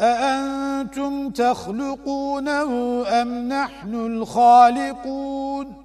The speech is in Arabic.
أأنتم تخلقونه أم نحن الخالقون